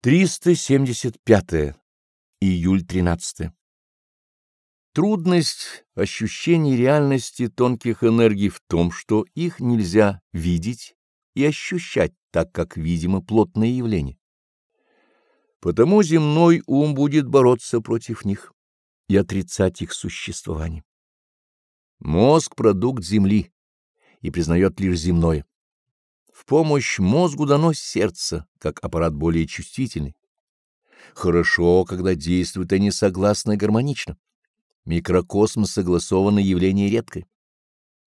375. Июль 13. Трудность ощущения реальности тонких энергий в том, что их нельзя видеть и ощущать так, как видимо плотное явление. Потому земной ум будет бороться против них и отрицать их существование. Мозг — продукт Земли и признает лишь земное. В помощь мозгу дано сердце, как аппарат более чувствительный. Хорошо, когда действуют они согласно и гармонично. Микрокосм согласованное явление редкое.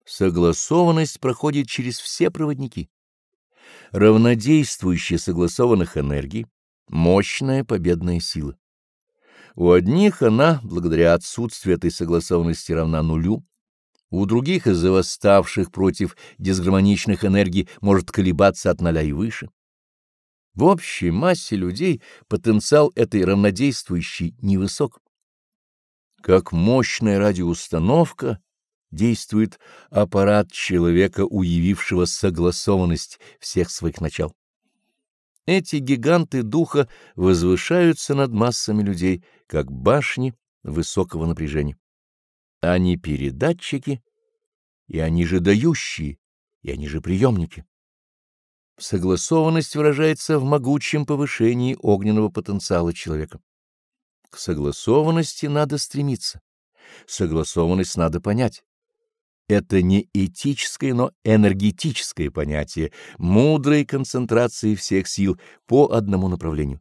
Согласованность проходит через все проводники. Равнодействующие согласованных энергий — мощная победная сила. У одних она, благодаря отсутствию этой согласованности, равна нулю, у других из-за восставших против дисгармоничных энергий может колебаться от ноля и выше. В общей массе людей потенциал этой равнодействующей невысок. Как мощная радиоустановка действует аппарат человека, уявившего согласованность всех своих начал. Эти гиганты духа возвышаются над массами людей, как башни высокого напряжения. Они передатчики, и они же дающие, и они же приемники. Согласованность выражается в могучем повышении огненного потенциала человека. К согласованности надо стремиться. Согласованность надо понять. Это не этическое, но энергетическое понятие мудрой концентрации всех сил по одному направлению.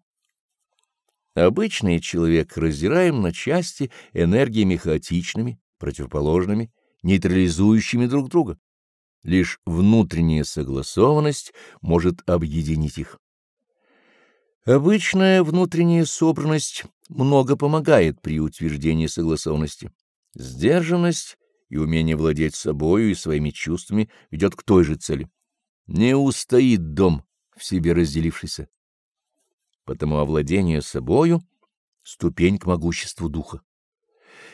Обычный человек раздираем на части энергиями хаотичными, противоположными, нейтрализующими друг друга. Лишь внутренняя согласованность может объединить их. Обычная внутренняя собранность много помогает при утверждении согласованности. Сдержанность и умение владеть собою и своими чувствами ведет к той же цели. Не устоит дом в себе разделившийся. Потому овладение собою — ступень к могуществу духа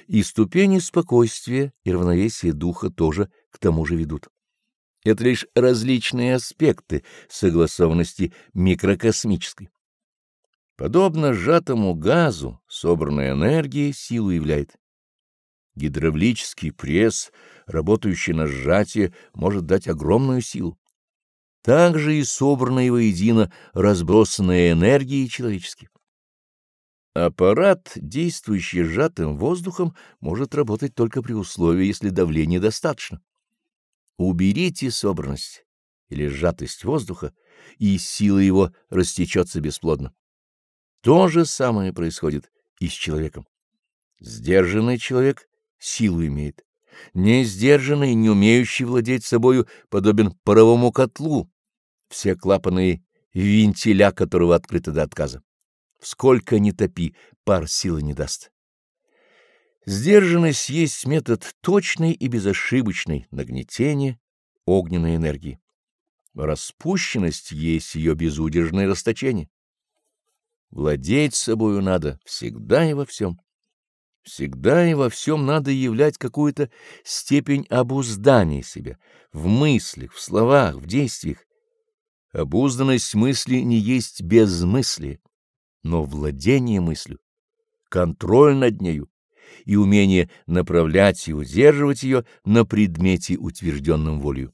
и ступени спокойствия и равновесия духа тоже к тому же ведут. Это лишь различные аспекты согласованности микрокосмической. Подобно сжатому газу, собранная энергия силу являет. Гидравлический пресс, работающий на сжатие, может дать огромную силу. Также и собранные воедино разбросанные энергии человеческие. Аппарат, действующий сжатым воздухом, может работать только при условии, если давление достаточно. Уберите собранность или сжатость воздуха, и сила его растечется бесплодно. То же самое происходит и с человеком. Сдержанный человек силу имеет. Не сдержанный, не умеющий владеть собою, подобен паровому котлу, все клапаны вентиля которого открыты до отказа. Сколько ни топи, пар силы не даст. Сдержанность есть метод точный и безошибочный нагнетения огненной энергии. Распущенность есть ее безудержное расточение. Владеть собою надо всегда и во всем. Всегда и во всем надо являть какую-то степень обуздания себя в мыслях, в словах, в действиях. Обузданность мысли не есть безмыслие но владение мыслью, контроль над нею и умение направлять и удерживать ее на предмете, утвержденном волею.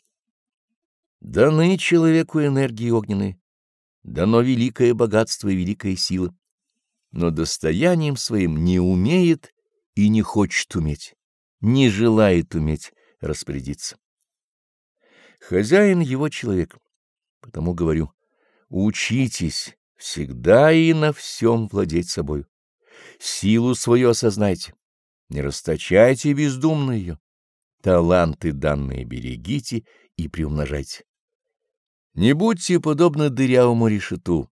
Даны человеку энергии огненные, дано великое богатство и великая сила, но достоянием своим не умеет и не хочет уметь, не желает уметь распорядиться. Хозяин его человек, потому говорю, учитесь всегда и на всем владеть собою. Силу свою осознайте, не расточайте бездумно ее. Таланты данные берегите и приумножайте. Не будьте подобны дырявому решету.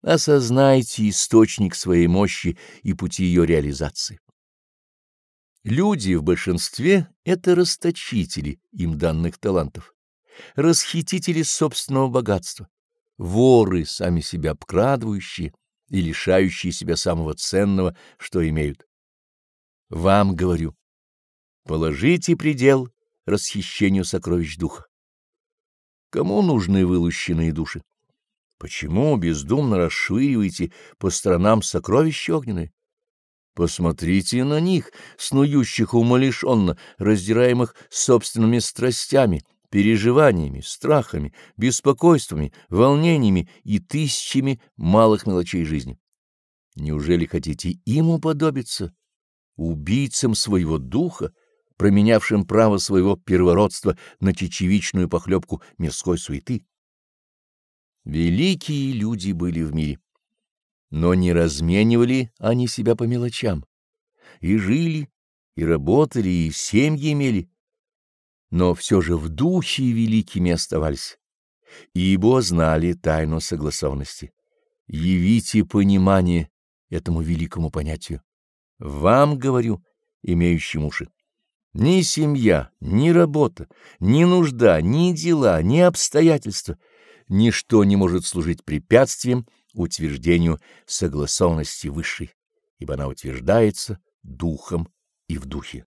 Осознайте источник своей мощи и пути ее реализации. Люди в большинстве — это расточители им данных талантов, расхитители собственного богатства воры, сами себя обкрадывающие и лишающие себя самого ценного, что имеют. Вам говорю, положите предел расхищению сокровищ духа. Кому нужны вылущенные души? Почему бездумно расшвыриваете по сторонам сокровища огненные? Посмотрите на них, снующих умалишенно, раздираемых собственными страстями, переживаниями, страхами, беспокойствами, волнениями и тысячами малых мелочей жизни. Неужели хотите им уподобиться, убийцам своего духа, променявшим право своего первородства на чечевичную похлебку мирской суеты? Великие люди были в мире, но не разменивали они себя по мелочам, и жили, и работали, и семьи имели, но все же в духе великими оставались, ибо знали тайну согласованности. Явите понимание этому великому понятию. Вам, говорю, имеющим уши. Ни семья, ни работа, ни нужда, ни дела, ни обстоятельства, ничто не может служить препятствием утверждению согласованности высшей, ибо она утверждается духом и в духе.